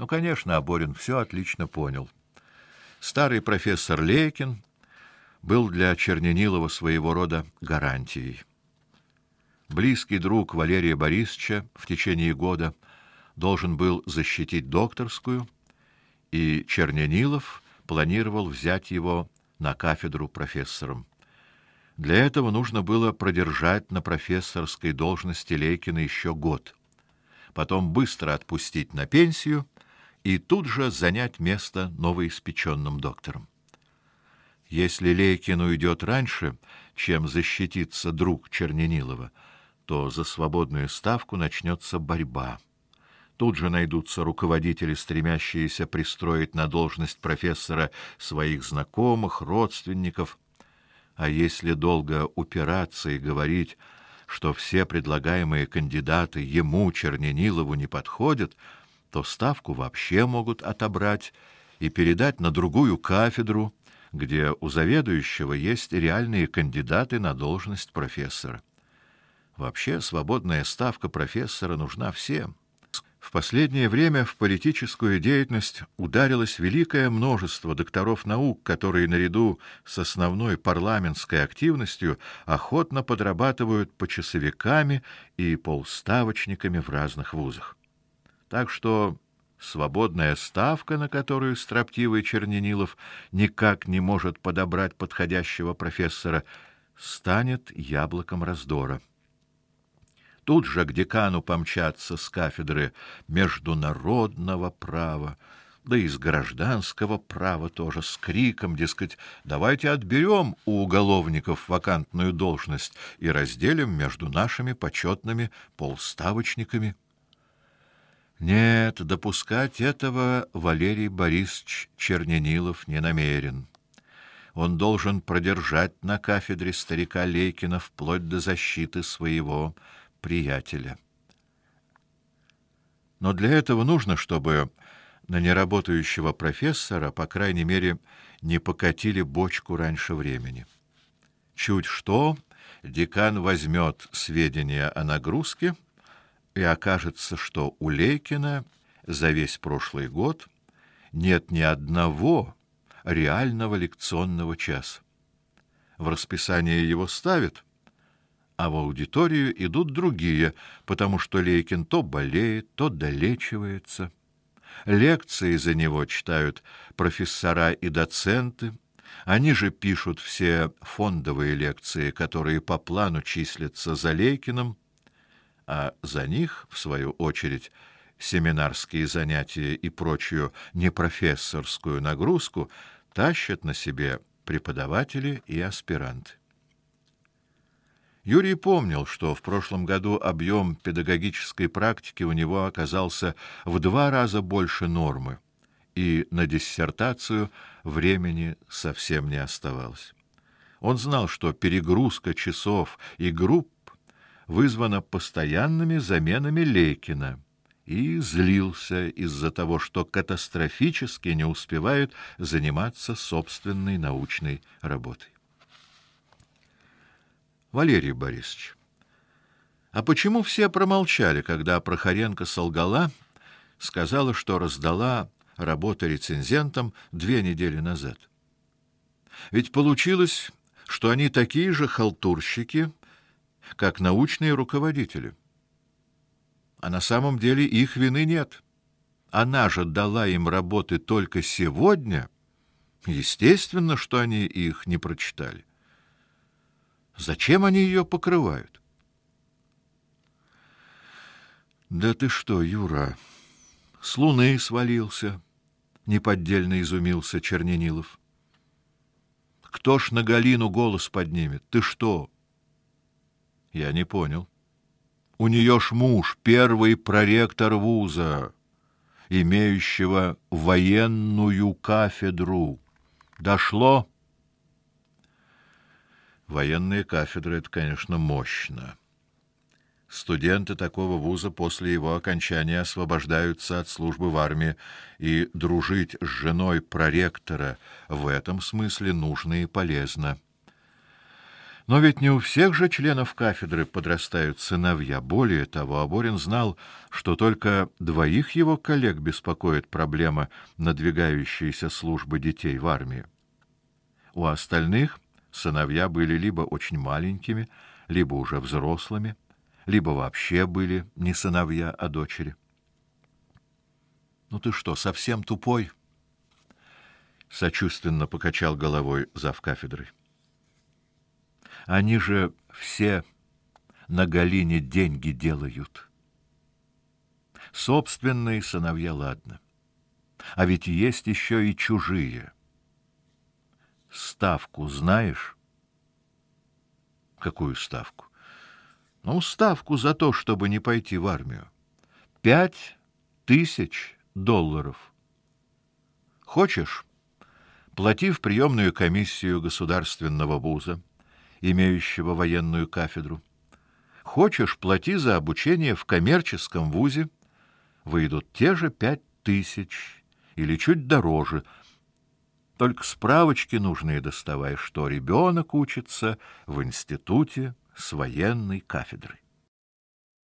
Ну, конечно, Аборин все отлично понял. Старый профессор Лейкин был для Черненилова своего рода гарантией. Близкий друг Валерия Борисовича в течение года должен был защитить докторскую, и Черненилов планировал взять его на кафедру профессором. Для этого нужно было продержать на профессорской должности Лейкина еще год, потом быстро отпустить на пенсию и тут же занять место новоиспеченным доктором. Если Лейкин уйдет раньше, чем защитится друг Черненилова, то за свободную ставку начнется борьба. Тут же найдутся руководители, стремящиеся пристроить на должность профессора своих знакомых, родственников. А если долго упираться и говорить, что все предлагаемые кандидаты ему Черненилову не подходят, то ставку вообще могут отобрать и передать на другую кафедру, где у заведующего есть реальные кандидаты на должность профессора. Вообще свободная ставка профессора нужна всем. В последнее время в политическую деятельность ударилось великое множество докторов наук, которые наряду с основной парламентской активностью охотно подрабатывают почасовиками и полставочниками в разных вузах. Так что свободная ставка, на которую строптивый Черненилов никак не может подобрать подходящего профессора, станет яблоком раздора. Тут же к декану помчатся с кафедры международного права, да и с гражданского права тоже с криком, дескать, давайте отберем у уголовников вакантную должность и разделим между нашими почетными полставочниками. Нет, допускать этого Валерий Борисович Черненилов не намерен. Он должен продержать на кафедре старика Лейкина вплоть до защиты своего приятеля. Но для этого нужно, чтобы на неработающего профессора, по крайней мере, не покатили бочку раньше времени. Чуть что, декан возьмет сведения о нагрузке — и окажется, что у Лейкина за весь прошлый год нет ни одного реального лекционного часа. В расписание его ставят, а в аудиторию идут другие, потому что Лейкин то болеет, то долечивается. Лекции за него читают профессора и доценты, они же пишут все фондовые лекции, которые по плану числятся за Лейкиным, а за них, в свою очередь, семинарские занятия и прочую непрофессорскую нагрузку тащат на себе преподаватели и аспиранты. Юрий помнил, что в прошлом году объем педагогической практики у него оказался в два раза больше нормы, и на диссертацию времени совсем не оставалось. Он знал, что перегрузка часов и групп вызвано постоянными заменами Лейкина и злился из-за того, что катастрофически не успевает заниматься собственной научной работой. Валерий Борисович, а почему все промолчали, когда Прохоренко солгала, сказала, что раздала работы рецензентам две недели назад? Ведь получилось, что они такие же халтурщики, как научные руководители. А на самом деле их вины нет. Она же дала им работы только сегодня. Естественно, что они их не прочитали. Зачем они ее покрывают? Да ты что, Юра, с луны свалился, неподдельно изумился Черненилов. Кто ж на Галину голос поднимет? Ты что? Я не понял. У нее ж муж, первый проректор вуза, имеющего военную кафедру. Дошло? Военная кафедра это, конечно, мощно. Студенты такого вуза после его окончания освобождаются от службы в армии, и дружить с женой проректора в этом смысле нужно и полезно. Но ведь не у всех же членов кафедры подрастают сыновья. Более того, Аборин знал, что только двоих его коллег беспокоит проблема надвигающейся службы детей в армии. У остальных сыновья были либо очень маленькими, либо уже взрослыми, либо вообще были не сыновья, а дочери. Ну ты что, совсем тупой? сочувственно покачал головой зав кафедрой. Они же все на Галине деньги делают. Собственные сыновья, ладно. А ведь есть еще и чужие. Ставку знаешь? Какую ставку? Ну, ставку за то, чтобы не пойти в армию. Пять тысяч долларов. Хочешь? Плати в приемную комиссию государственного вуза имеющего военную кафедру. Хочешь, плати за обучение в коммерческом вузе, выйдут те же пять тысяч или чуть дороже. Только справочки нужные доставай, что ребенок учится в институте с военной кафедрой.